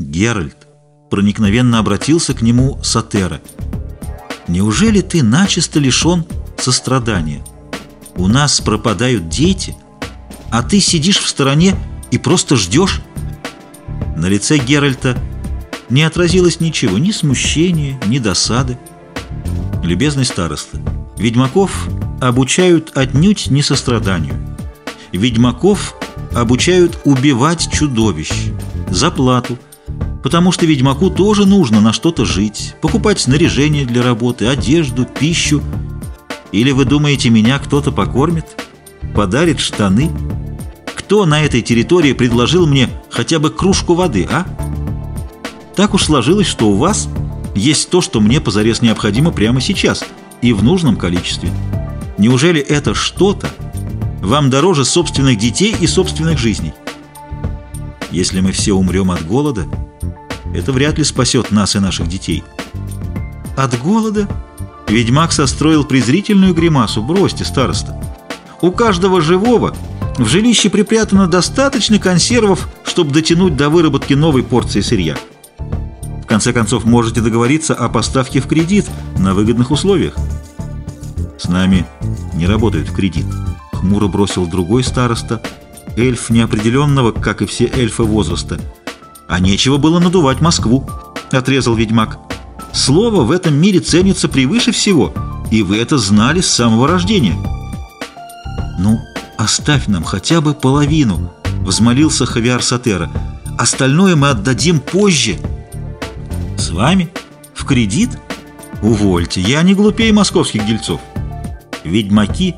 Геральт проникновенно обратился к нему Сатера. «Неужели ты начисто лишен сострадания? У нас пропадают дети, а ты сидишь в стороне и просто ждешь?» На лице Геральта не отразилось ничего, ни смущения, ни досады. «Любезный староста, ведьмаков обучают отнюдь не состраданию. Ведьмаков обучают убивать чудовищ за плату – потому что ведьмаку тоже нужно на что-то жить, покупать снаряжение для работы, одежду, пищу. Или вы думаете, меня кто-то покормит, подарит штаны? Кто на этой территории предложил мне хотя бы кружку воды, а? Так уж сложилось, что у вас есть то, что мне позарез необходимо прямо сейчас и в нужном количестве. Неужели это что-то вам дороже собственных детей и собственных жизней? Если мы все умрем от голода, это вряд ли спасет нас и наших детей. От голода ведьмак состроил презрительную гримасу. Бросьте, староста. У каждого живого в жилище припрятано достаточно консервов, чтобы дотянуть до выработки новой порции сырья. В конце концов, можете договориться о поставке в кредит на выгодных условиях. С нами не работают в кредит. Хмуро бросил другой староста, эльф неопределенного, как и все эльфы возраста – «А нечего было надувать Москву», — отрезал ведьмак. «Слово в этом мире ценится превыше всего, и вы это знали с самого рождения». «Ну, оставь нам хотя бы половину», — взмолился Хавиар Сатера. «Остальное мы отдадим позже». «С вами? В кредит? Увольте, я не глупее московских дельцов. Ведьмаки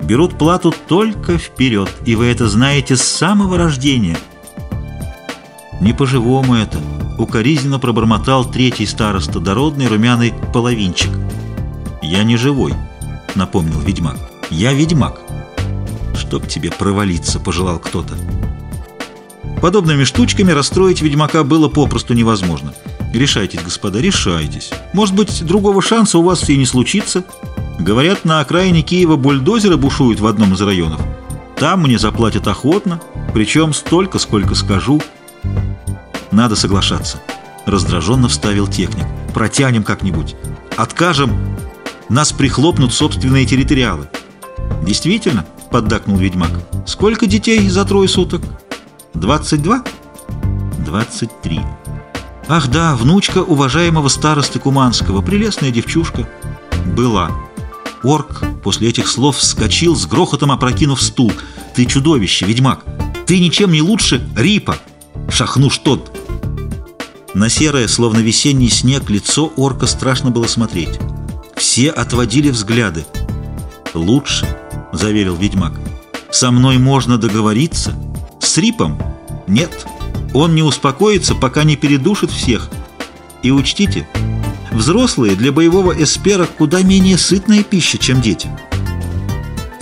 берут плату только вперед, и вы это знаете с самого рождения». Не по-живому это. Укоризненно пробормотал третий староста, дородный румяный половинчик. «Я не живой», — напомнил ведьмак. «Я ведьмак». «Чтоб тебе провалиться», — пожелал кто-то. Подобными штучками расстроить ведьмака было попросту невозможно. Решайтесь, господа, решайтесь. Может быть, другого шанса у вас и не случится. Говорят, на окраине Киева бульдозеры бушуют в одном из районов. Там мне заплатят охотно, причем столько, сколько скажу. Надо соглашаться. Раздраженно вставил техник. Протянем как-нибудь. Откажем. Нас прихлопнут собственные территориалы. Действительно, поддакнул ведьмак. Сколько детей за трое суток? Двадцать два? Двадцать три. Ах да, внучка уважаемого старосты Куманского, прелестная девчушка. Была. Орк после этих слов вскочил с грохотом опрокинув стул. Ты чудовище, ведьмак. Ты ничем не лучше Рипа. Шахнуш тот. На серое, словно весенний снег, лицо орка страшно было смотреть. Все отводили взгляды. «Лучше», — заверил ведьмак. «Со мной можно договориться. С Рипом? Нет. Он не успокоится, пока не передушит всех. И учтите, взрослые для боевого эспера куда менее сытная пища, чем дети.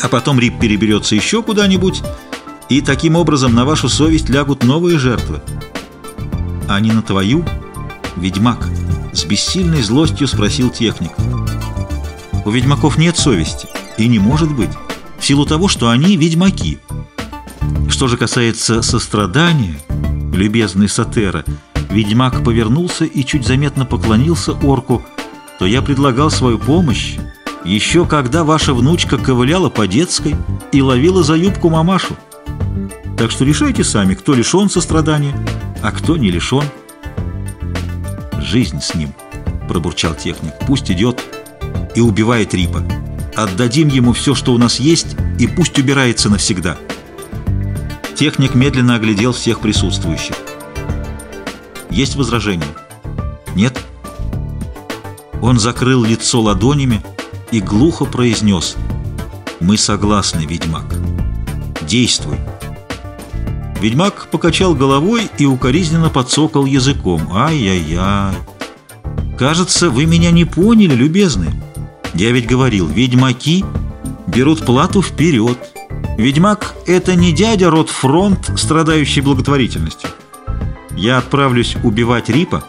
А потом Рип переберется еще куда-нибудь, и таким образом на вашу совесть лягут новые жертвы а не на твою, ведьмак?» С бессильной злостью спросил техник. «У ведьмаков нет совести, и не может быть, в силу того, что они ведьмаки. Что же касается сострадания, любезный Сатера, ведьмак повернулся и чуть заметно поклонился орку, то я предлагал свою помощь, еще когда ваша внучка ковыляла по детской и ловила за юбку мамашу. Так что решайте сами, кто лишен сострадания, а кто не лишен. Жизнь с ним, пробурчал техник, пусть идет и убивает Рипа. Отдадим ему все, что у нас есть, и пусть убирается навсегда. Техник медленно оглядел всех присутствующих. Есть возражения? Нет? Он закрыл лицо ладонями и глухо произнес «Мы согласны, ведьмак. Действуй!» Ведьмак покачал головой и укоризненно подсокал языком. «Ай-яй-яй! Кажется, вы меня не поняли, любезные. Я ведь говорил, ведьмаки берут плату вперед. Ведьмак — это не дядя род фронт, страдающий благотворительностью. Я отправлюсь убивать Рипа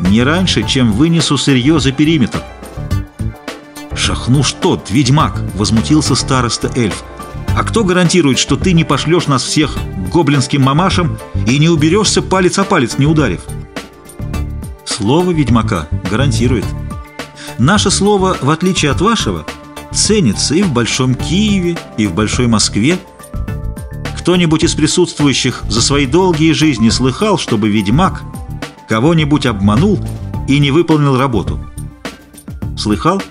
не раньше, чем вынесу сырье за периметр». «Шахнуш тот, ведьмак!» — возмутился староста эльф. А кто гарантирует, что ты не пошлешь нас всех гоблинским мамашам и не уберешься палец о палец, не ударив? Слово ведьмака гарантирует. Наше слово, в отличие от вашего, ценится и в Большом Киеве, и в Большой Москве. Кто-нибудь из присутствующих за свои долгие жизни слыхал, чтобы ведьмак кого-нибудь обманул и не выполнил работу? Слыхал?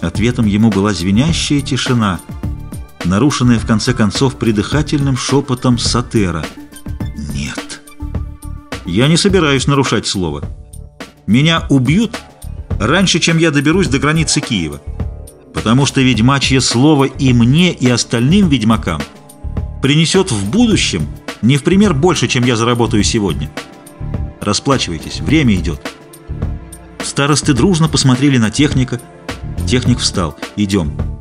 Ответом ему была звенящая тишина, нарушенная в конце концов придыхательным шепотом Сатера. «Нет, я не собираюсь нарушать слово. Меня убьют раньше, чем я доберусь до границы Киева, потому что ведьмачье слово и мне, и остальным ведьмакам принесет в будущем не в пример больше, чем я заработаю сегодня. Расплачивайтесь, время идет». Старосты дружно посмотрели на техника. Техник встал. «Идем».